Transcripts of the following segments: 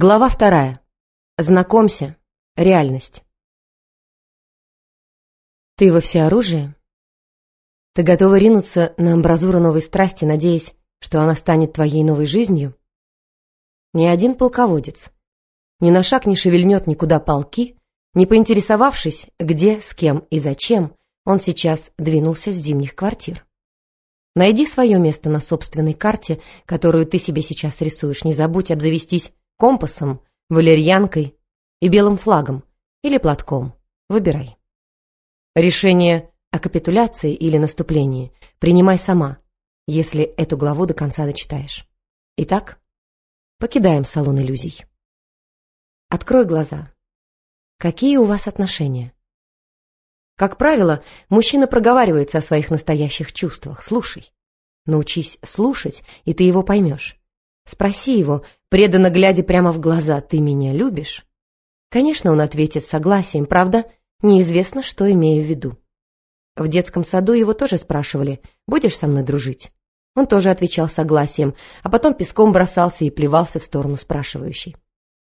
Глава вторая. Знакомься. Реальность. Ты во всеоружие? Ты готова ринуться на амбразуру новой страсти, надеясь, что она станет твоей новой жизнью? Ни один полководец ни на шаг не шевельнет никуда полки, не поинтересовавшись, где, с кем и зачем он сейчас двинулся с зимних квартир. Найди свое место на собственной карте, которую ты себе сейчас рисуешь. Не забудь обзавестись компасом, валерьянкой и белым флагом или платком. Выбирай. Решение о капитуляции или наступлении принимай сама, если эту главу до конца дочитаешь. Итак, покидаем салон иллюзий. Открой глаза. Какие у вас отношения? Как правило, мужчина проговаривается о своих настоящих чувствах. Слушай. Научись слушать, и ты его поймешь. Спроси его, преданно глядя прямо в глаза, «Ты меня любишь?» Конечно, он ответит согласием, правда, неизвестно, что имею в виду. В детском саду его тоже спрашивали, «Будешь со мной дружить?» Он тоже отвечал согласием, а потом песком бросался и плевался в сторону спрашивающей.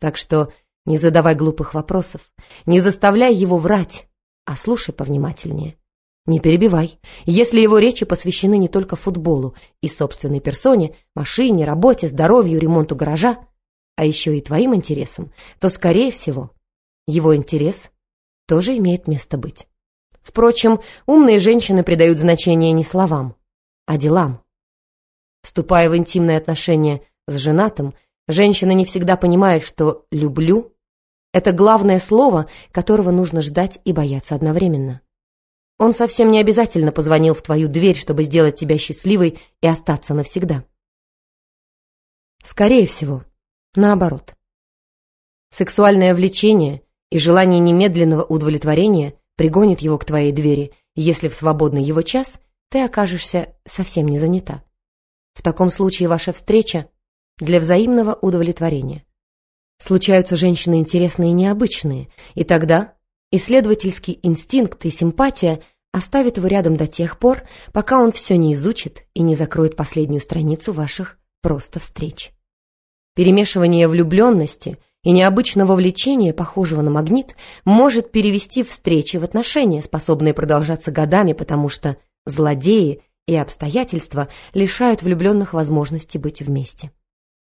Так что не задавай глупых вопросов, не заставляй его врать, а слушай повнимательнее. Не перебивай. Если его речи посвящены не только футболу и собственной персоне, машине, работе, здоровью, ремонту гаража, а еще и твоим интересам, то, скорее всего, его интерес тоже имеет место быть. Впрочем, умные женщины придают значение не словам, а делам. Вступая в интимные отношения с женатым, женщина не всегда понимает, что «люблю» — это главное слово, которого нужно ждать и бояться одновременно. Он совсем не обязательно позвонил в твою дверь, чтобы сделать тебя счастливой и остаться навсегда. Скорее всего, наоборот. Сексуальное влечение и желание немедленного удовлетворения пригонит его к твоей двери, если в свободный его час ты окажешься совсем не занята. В таком случае ваша встреча для взаимного удовлетворения. Случаются женщины интересные и необычные, и тогда Исследовательский инстинкт и симпатия оставят его рядом до тех пор, пока он все не изучит и не закроет последнюю страницу ваших просто встреч. Перемешивание влюбленности и необычного влечения, похожего на магнит, может перевести встречи в отношения, способные продолжаться годами, потому что злодеи и обстоятельства лишают влюбленных возможности быть вместе.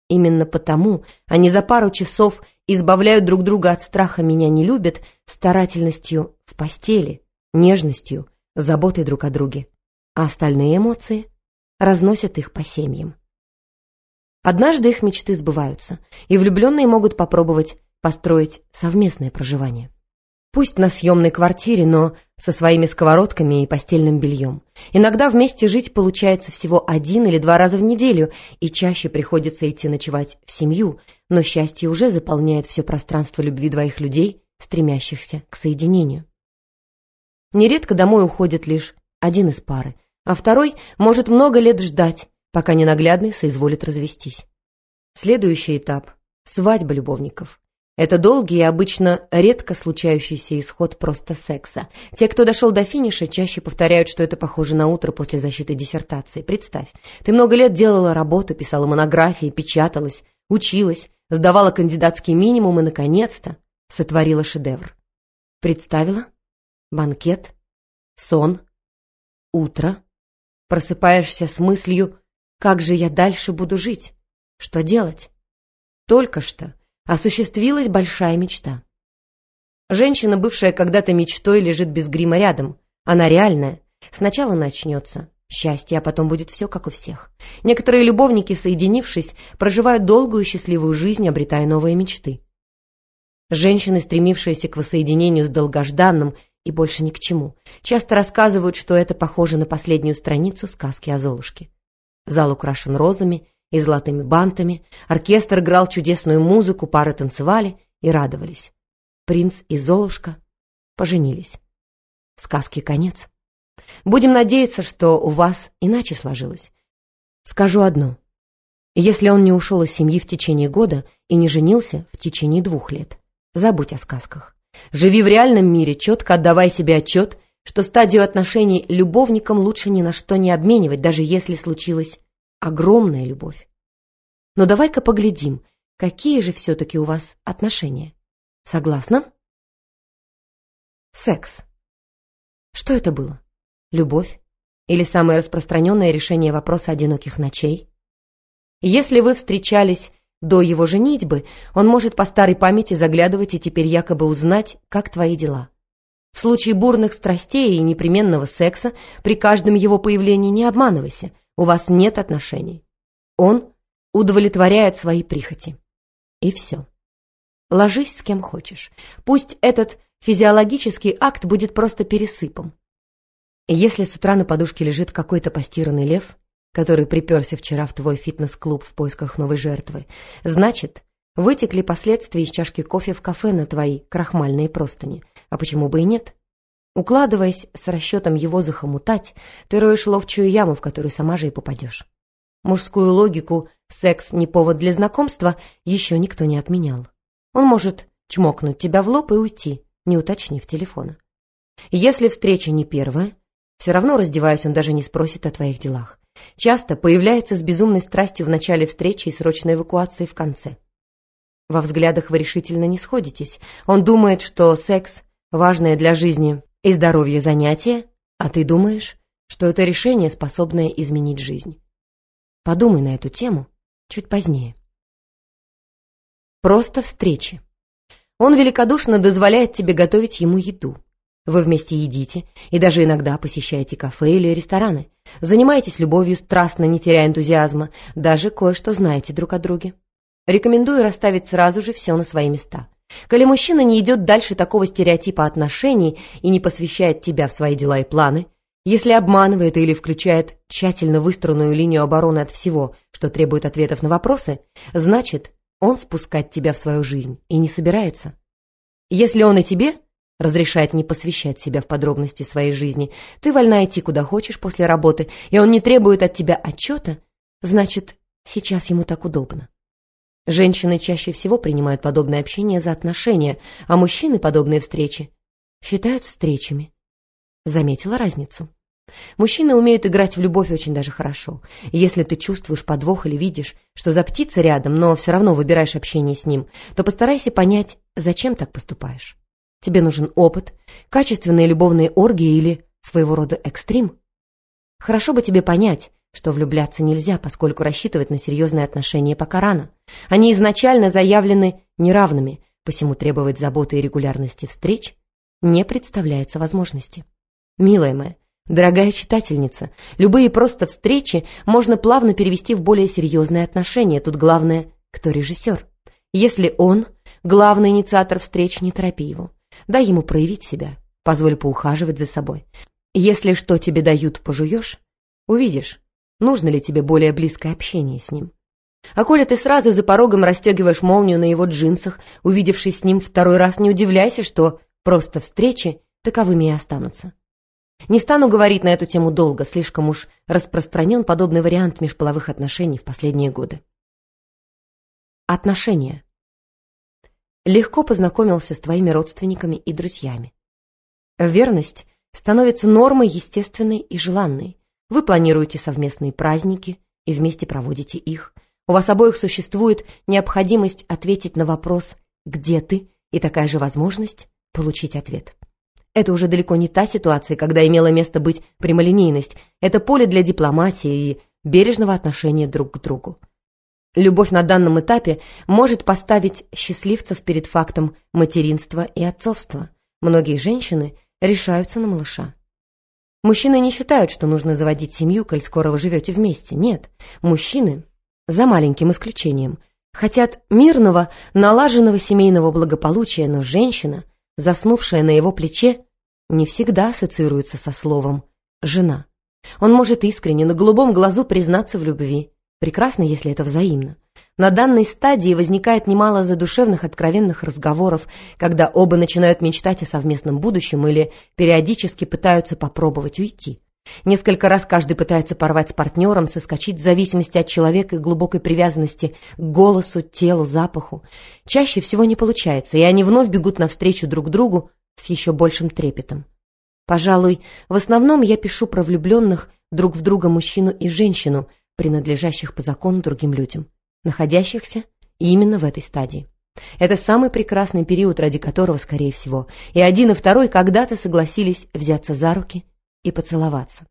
Именно потому они за пару часов избавляют друг друга от страха «меня не любят» старательностью в постели, нежностью, заботой друг о друге, а остальные эмоции разносят их по семьям. Однажды их мечты сбываются, и влюбленные могут попробовать построить совместное проживание. Пусть на съемной квартире, но со своими сковородками и постельным бельем. Иногда вместе жить получается всего один или два раза в неделю, и чаще приходится идти ночевать в семью, но счастье уже заполняет все пространство любви двоих людей, стремящихся к соединению. Нередко домой уходит лишь один из пары, а второй может много лет ждать, пока ненаглядный соизволит развестись. Следующий этап – свадьба любовников – это долгий и обычно редко случающийся исход просто секса. Те, кто дошел до финиша, чаще повторяют, что это похоже на утро после защиты диссертации. Представь, ты много лет делала работу, писала монографии, печаталась, училась, сдавала кандидатский минимум и, наконец-то, сотворила шедевр. Представила? Банкет? Сон? Утро? Просыпаешься с мыслью, как же я дальше буду жить? Что делать? Только что осуществилась большая мечта. Женщина, бывшая когда-то мечтой, лежит без грима рядом. Она реальная. Сначала начнется счастье, а потом будет все как у всех. Некоторые любовники, соединившись, проживают долгую счастливую жизнь, обретая новые мечты. Женщины, стремившиеся к воссоединению с долгожданным и больше ни к чему, часто рассказывают, что это похоже на последнюю страницу сказки о Золушке. Зал украшен розами, и золотыми бантами, оркестр играл чудесную музыку, пары танцевали и радовались. Принц и Золушка поженились. Сказки конец. Будем надеяться, что у вас иначе сложилось. Скажу одно. Если он не ушел из семьи в течение года и не женился в течение двух лет, забудь о сказках. Живи в реальном мире, четко отдавай себе отчет, что стадию отношений любовникам лучше ни на что не обменивать, даже если случилась огромная любовь. Но давай-ка поглядим, какие же все-таки у вас отношения. Согласна? Секс. Что это было? Любовь? Или самое распространенное решение вопроса одиноких ночей? Если вы встречались до его женитьбы, он может по старой памяти заглядывать и теперь якобы узнать, как твои дела. В случае бурных страстей и непременного секса при каждом его появлении не обманывайся, у вас нет отношений. Он удовлетворяет свои прихоти. И все. Ложись с кем хочешь. Пусть этот физиологический акт будет просто пересыпом. Если с утра на подушке лежит какой-то постиранный лев, который приперся вчера в твой фитнес-клуб в поисках новой жертвы, значит, вытекли последствия из чашки кофе в кафе на твои крахмальные простыни. А почему бы и нет? Укладываясь с расчетом его захомутать, ты роешь ловчую яму, в которую сама же и попадешь. Мужскую логику «секс не повод для знакомства» еще никто не отменял. Он может чмокнуть тебя в лоб и уйти, не уточнив телефона. Если встреча не первая, все равно, раздеваясь, он даже не спросит о твоих делах. Часто появляется с безумной страстью в начале встречи и срочной эвакуации в конце. Во взглядах вы решительно не сходитесь. Он думает, что секс – важное для жизни и здоровья занятие, а ты думаешь, что это решение, способное изменить жизнь. Подумай на эту тему чуть позднее. Просто встречи. Он великодушно дозволяет тебе готовить ему еду. Вы вместе едите и даже иногда посещаете кафе или рестораны. Занимаетесь любовью страстно, не теряя энтузиазма, даже кое-что знаете друг о друге. Рекомендую расставить сразу же все на свои места. Коли мужчина не идет дальше такого стереотипа отношений и не посвящает тебя в свои дела и планы, если обманывает или включает тщательно выстроенную линию обороны от всего, что требует ответов на вопросы, значит, он впускать тебя в свою жизнь и не собирается. Если он и тебе разрешает не посвящать себя в подробности своей жизни. Ты вольна идти куда хочешь после работы, и он не требует от тебя отчета, значит, сейчас ему так удобно. Женщины чаще всего принимают подобное общение за отношения, а мужчины подобные встречи считают встречами. Заметила разницу? Мужчины умеют играть в любовь очень даже хорошо. Если ты чувствуешь подвох или видишь, что за птица рядом, но все равно выбираешь общение с ним, то постарайся понять, зачем так поступаешь. Тебе нужен опыт, качественные любовные оргии или своего рода экстрим? Хорошо бы тебе понять, что влюбляться нельзя, поскольку рассчитывать на серьезные отношения пока рано. Они изначально заявлены неравными, посему требовать заботы и регулярности встреч не представляется возможности. Милая моя, дорогая читательница, любые просто встречи можно плавно перевести в более серьезные отношения. Тут главное, кто режиссер. Если он, главный инициатор встреч, не торопи его. Дай ему проявить себя, позволь поухаживать за собой. Если что тебе дают, пожуешь, увидишь, нужно ли тебе более близкое общение с ним. А коли ты сразу за порогом расстегиваешь молнию на его джинсах, увидевшись с ним второй раз, не удивляйся, что просто встречи таковыми и останутся. Не стану говорить на эту тему долго, слишком уж распространен подобный вариант межполовых отношений в последние годы. Отношения легко познакомился с твоими родственниками и друзьями. Верность становится нормой естественной и желанной. Вы планируете совместные праздники и вместе проводите их. У вас обоих существует необходимость ответить на вопрос «Где ты?» и такая же возможность получить ответ. Это уже далеко не та ситуация, когда имела место быть прямолинейность. Это поле для дипломатии и бережного отношения друг к другу. Любовь на данном этапе может поставить счастливцев перед фактом материнства и отцовства. Многие женщины решаются на малыша. Мужчины не считают, что нужно заводить семью, коль скоро вы живете вместе. Нет, мужчины, за маленьким исключением, хотят мирного, налаженного семейного благополучия, но женщина, заснувшая на его плече, не всегда ассоциируется со словом «жена». Он может искренне на голубом глазу признаться в любви, Прекрасно, если это взаимно. На данной стадии возникает немало задушевных откровенных разговоров, когда оба начинают мечтать о совместном будущем или периодически пытаются попробовать уйти. Несколько раз каждый пытается порвать с партнером, соскочить в зависимости от человека и глубокой привязанности к голосу, телу, запаху. Чаще всего не получается, и они вновь бегут навстречу друг другу с еще большим трепетом. Пожалуй, в основном я пишу про влюбленных друг в друга мужчину и женщину – принадлежащих по закону другим людям, находящихся именно в этой стадии. Это самый прекрасный период, ради которого, скорее всего, и один, и второй когда-то согласились взяться за руки и поцеловаться.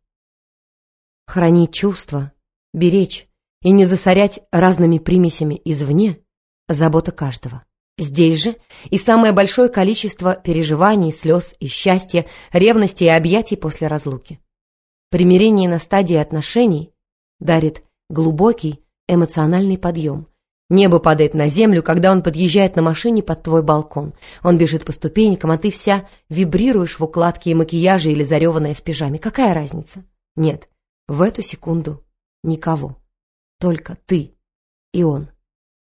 Хранить чувства, беречь и не засорять разными примесями извне – забота каждого. Здесь же и самое большое количество переживаний, слез и счастья, ревности и объятий после разлуки. Примирение на стадии отношений дарит глубокий эмоциональный подъем. Небо падает на землю, когда он подъезжает на машине под твой балкон. Он бежит по ступенькам, а ты вся вибрируешь в укладке и макияже или зареванная в пижаме. Какая разница? Нет, в эту секунду никого. Только ты и он.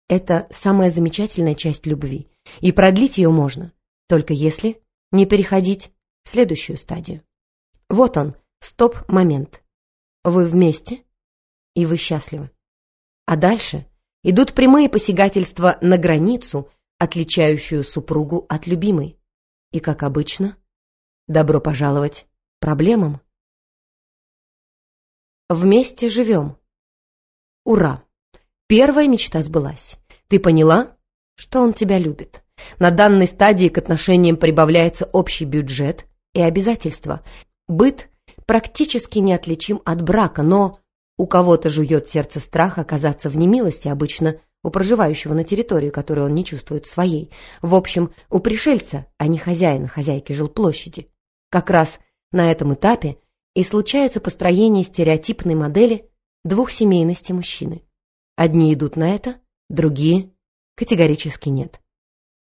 Это самая замечательная часть любви. И продлить ее можно, только если не переходить в следующую стадию. Вот он, стоп-момент. Вы вместе, и вы счастливы. А дальше идут прямые посягательства на границу, отличающую супругу от любимой. И, как обычно, добро пожаловать проблемам. Вместе живем. Ура! Первая мечта сбылась. Ты поняла, что он тебя любит. На данной стадии к отношениям прибавляется общий бюджет и обязательства. Быт практически неотличим от брака, но у кого-то жует сердце страх оказаться в немилости, обычно у проживающего на территории, которую он не чувствует своей. В общем, у пришельца, а не хозяина, хозяйки жилплощади. Как раз на этом этапе и случается построение стереотипной модели двухсемейности мужчины. Одни идут на это, другие категорически нет.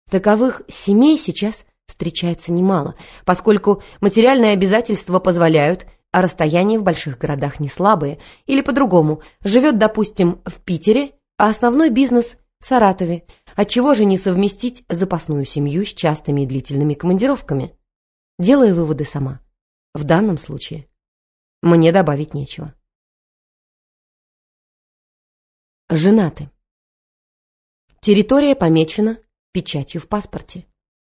Таковых семей сейчас встречается немало, поскольку материальные обязательства позволяют, а расстояния в больших городах не слабые, или по-другому, живет, допустим, в Питере, а основной бизнес в Саратове, отчего же не совместить запасную семью с частыми и длительными командировками? Делаю выводы сама. В данном случае мне добавить нечего. Женаты. Территория помечена печатью в паспорте.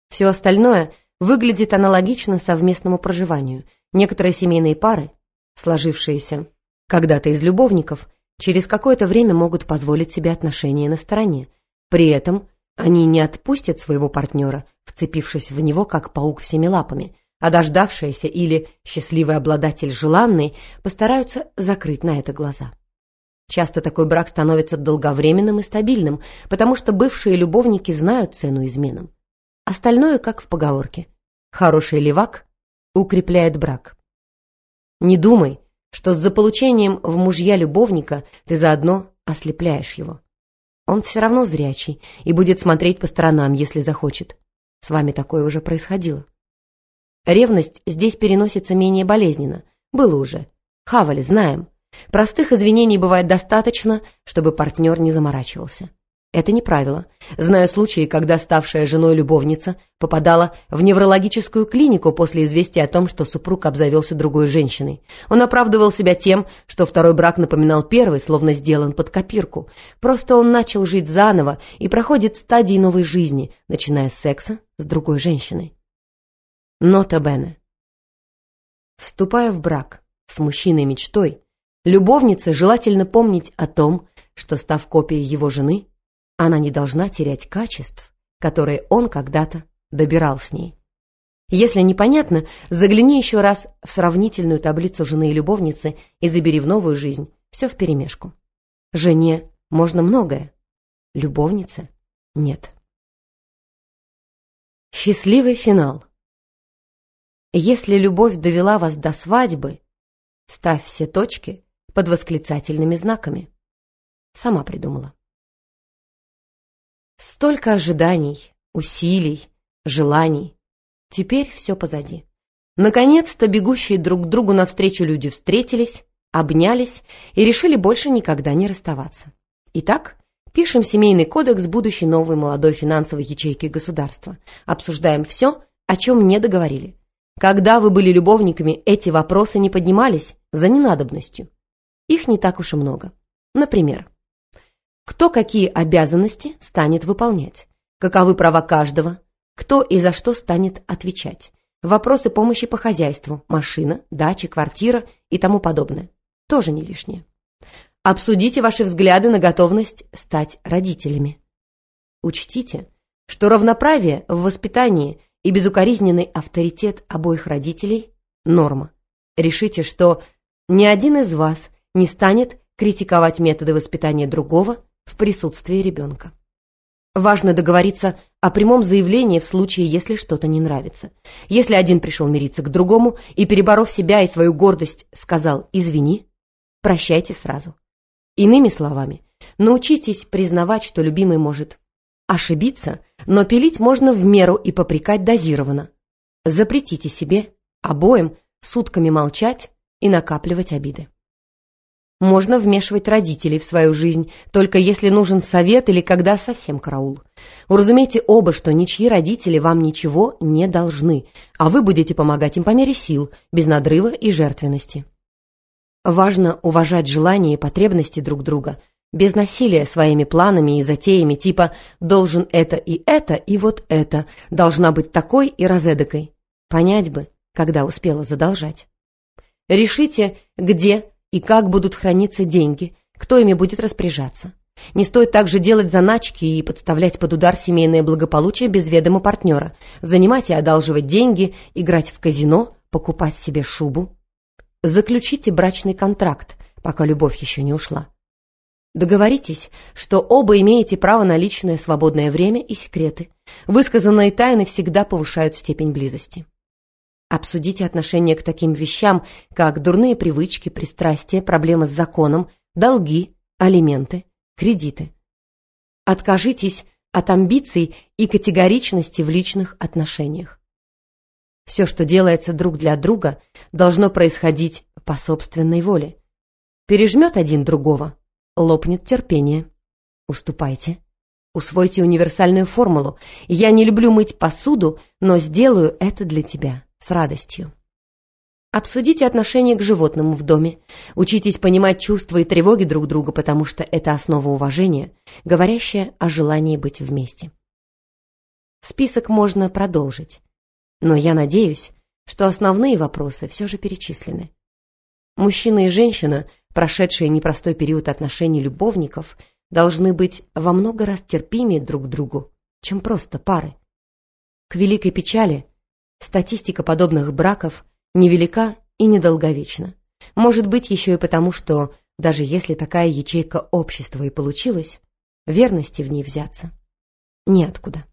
Все остальное выглядит аналогично совместному проживанию. Некоторые семейные пары, сложившиеся когда-то из любовников, через какое-то время могут позволить себе отношения на стороне. При этом они не отпустят своего партнера, вцепившись в него, как паук всеми лапами, а дождавшаяся или счастливый обладатель желанный постараются закрыть на это глаза. Часто такой брак становится долговременным и стабильным, потому что бывшие любовники знают цену изменам. Остальное, как в поговорке. Хороший левак укрепляет брак. Не думай, что с заполучением в мужья любовника ты заодно ослепляешь его. Он все равно зрячий и будет смотреть по сторонам, если захочет. С вами такое уже происходило. Ревность здесь переносится менее болезненно. Было уже. Хавали, знаем. Простых извинений бывает достаточно, чтобы партнер не заморачивался. Это не правило. Знаю случаи, когда ставшая женой любовница попадала в неврологическую клинику после известия о том, что супруг обзавелся другой женщиной. Он оправдывал себя тем, что второй брак напоминал первый, словно сделан под копирку. Просто он начал жить заново и проходит стадии новой жизни, начиная с секса с другой женщиной. Нота Бене. Вступая в брак с мужчиной-мечтой, Любовнице желательно помнить о том, что, став копией его жены, она не должна терять качеств, которые он когда-то добирал с ней. Если непонятно, загляни еще раз в сравнительную таблицу жены и любовницы и забери в новую жизнь все вперемешку. Жене можно многое, любовнице нет. Счастливый финал. Если любовь довела вас до свадьбы, ставь все точки под восклицательными знаками. Сама придумала. Столько ожиданий, усилий, желаний. Теперь все позади. Наконец-то бегущие друг к другу навстречу люди встретились, обнялись и решили больше никогда не расставаться. Итак, пишем семейный кодекс будущей новой молодой финансовой ячейки государства. Обсуждаем все, о чем не договорили. Когда вы были любовниками, эти вопросы не поднимались за ненадобностью. Их не так уж и много. Например, кто какие обязанности станет выполнять, каковы права каждого, кто и за что станет отвечать, вопросы помощи по хозяйству, машина, дача, квартира и тому подобное. Тоже не лишнее. Обсудите ваши взгляды на готовность стать родителями. Учтите, что равноправие в воспитании и безукоризненный авторитет обоих родителей – норма. Решите, что ни один из вас не станет критиковать методы воспитания другого в присутствии ребенка. Важно договориться о прямом заявлении в случае, если что-то не нравится. Если один пришел мириться к другому и, переборов себя и свою гордость, сказал «извини», прощайте сразу. Иными словами, научитесь признавать, что любимый может ошибиться, но пилить можно в меру и попрекать дозированно. Запретите себе, обоим, сутками молчать и накапливать обиды. Можно вмешивать родителей в свою жизнь, только если нужен совет или когда совсем караул. Уразумейте оба, что ничьи родители вам ничего не должны, а вы будете помогать им по мере сил, без надрыва и жертвенности. Важно уважать желания и потребности друг друга, без насилия своими планами и затеями типа «должен это и это, и вот это, должна быть такой и розедокой». Понять бы, когда успела задолжать. Решите, где и как будут храниться деньги, кто ими будет распоряжаться. Не стоит также делать заначки и подставлять под удар семейное благополучие без ведома партнера, занимать и одалживать деньги, играть в казино, покупать себе шубу. Заключите брачный контракт, пока любовь еще не ушла. Договоритесь, что оба имеете право на личное свободное время и секреты. Высказанные тайны всегда повышают степень близости. Обсудите отношение к таким вещам, как дурные привычки, пристрастия, проблемы с законом, долги, алименты, кредиты. Откажитесь от амбиций и категоричности в личных отношениях. Все, что делается друг для друга, должно происходить по собственной воле. Пережмет один другого, лопнет терпение. Уступайте. Усвойте универсальную формулу. Я не люблю мыть посуду, но сделаю это для тебя с радостью. Обсудите отношение к животному в доме. Учитесь понимать чувства и тревоги друг друга, потому что это основа уважения, говорящая о желании быть вместе. Список можно продолжить, но я надеюсь, что основные вопросы все же перечислены. Мужчина и женщина, прошедшие непростой период отношений любовников, должны быть во много раз терпимее друг к другу, чем просто пары. К великой печали Статистика подобных браков невелика и недолговечна. Может быть, еще и потому, что даже если такая ячейка общества и получилась, верности в ней взяться неоткуда.